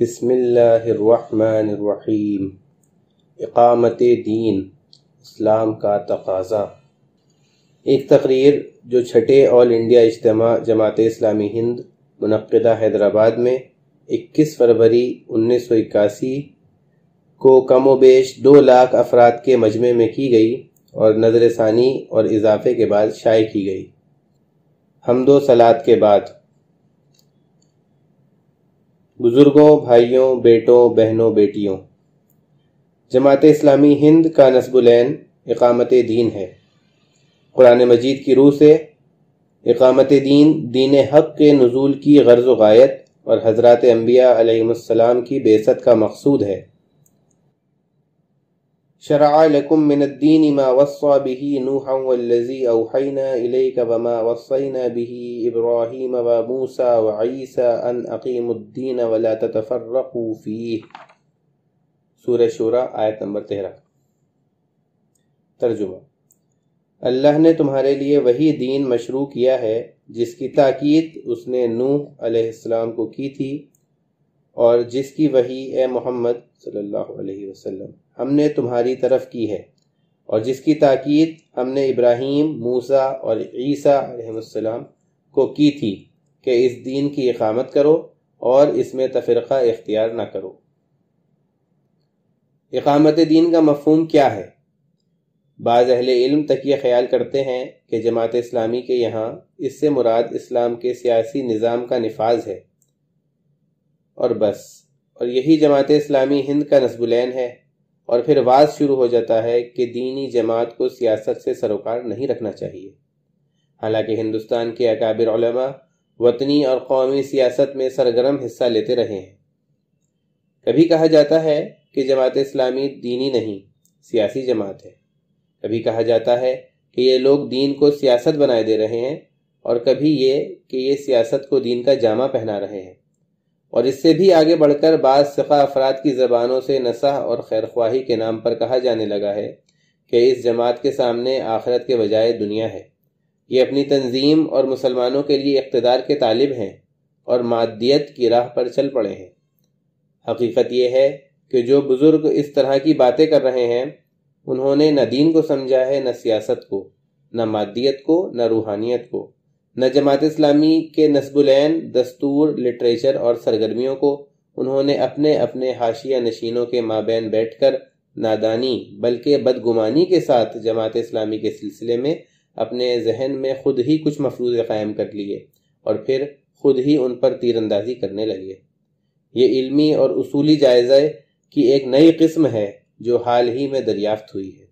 بسم اللہ الرحمن الرحیم۔ اقامت دین، اسلام کا تقاضا۔ ایک تقریر جو چھٹے آل انڈیا اجتماع جماعت اسلامی ہند، منعقدہ حیدرآباد میں اکیس فروری انیس سو اکاسی کو کم و بیش دو لاکھ افراد کے مجمع میں کی گئی اور نظر ثانی اور اضافے کے بعد شائع کی گئی۔ حمد و سلاد کے بعد۔ بزرگوں، بھائیوں، بیٹوں، بہنوں، بیٹیوں۔ جماعت اسلامی ہند کا نصب العین اقامت دین ہے۔ قرآن مجید کی روح سے اقامت دین دین حق کے نزول کی غرض و غایت اور حضرات انبیاء علیہ السلام کی بیست کا مقصود ہے۔ شرع لكم من الدين ما وصى به نوحا والذي أوحينا إليك وما وصينا به إبراهيم وموسى وعيسى أن أقيموا الدين ولا تتفرقوا فيه سورہ شورہ آیت نمبر تیرہ۔ ترجمہ۔ اللہ نے تمہارے لیے وہی دین مشروع کیا ہے جس کی تاکید اس نے نوح علیہ السلام کو کی تھی۔ اور جس کی وہی اے محمد صلی اللہ علیہ وسلم ہم نے تمہاری طرف کی ہے، اور جس کی تاکید ہم نے ابراہیم، موسیٰ اور عیسیٰ علیہ السلام کو کی تھی کہ اس دین کی اقامت کرو اور اس میں تفرقہ اختیار نہ کرو۔ اقامت دین کا مفہوم کیا ہے؟ بعض اہل علم تک یہ خیال کرتے ہیں کہ جماعت اسلامی کے یہاں اس سے مراد اسلام کے سیاسی نظام کا نفاذ ہے۔ اور بس۔ اور یہی جماعت اسلامی ہند کا نصب العین ہے۔ اور پھر واز شروع ہو جاتا ہے کہ دینی جماعت کو سیاست سے سروکار نہیں رکھنا چاہیے۔ حالانکہ ہندوستان کے اکابر علماء وطنی اور قومی سیاست میں سرگرم حصہ لیتے رہے ہیں۔ کبھی کہا جاتا ہے کہ جماعت اسلامی دینی نہیں، سیاسی جماعت ہے۔ کبھی کہا جاتا ہے کہ یہ لوگ دین کو سیاست بنائے دے رہے ہیں، اور کبھی یہ کہ یہ سیاست کو دین کا جامع پہنا رہے ہیں۔ اور اس سے بھی آگے بڑھ کر بعض سخا افراد کی زبانوں سے نصح اور خیرخواہی کے نام پر کہا جانے لگا ہے کہ اس جماعت کے سامنے آخرت کے بجائے دنیا ہے۔ یہ اپنی تنظیم اور مسلمانوں کے لیے اقتدار کے طالب ہیں اور مادیت کی راہ پر چل پڑے ہیں۔ حقیقت یہ ہے کہ جو بزرگ اس طرح کی باتیں کر رہے ہیں، انہوں نے نہ دین کو سمجھا ہے، نہ سیاست کو، نہ مادیت کو، نہ روحانیت کو۔ نہ جماعت اسلامی کے نصب العین، دستور، لٹریچر اور سرگرمیوں کو انہوں نے اپنے اپنے حاشیہ نشینوں کے مابین بیٹھ کر نادانی بلکہ بدگمانی کے ساتھ جماعت اسلامی کے سلسلے میں اپنے ذہن میں خود ہی کچھ مفروض قائم کر لیے اور پھر خود ہی ان پر تیر اندازی کرنے لگے۔ یہ علمی اور اصولی جائزہ کی ایک نئی قسم ہے جو حال ہی میں دریافت ہوئی ہے۔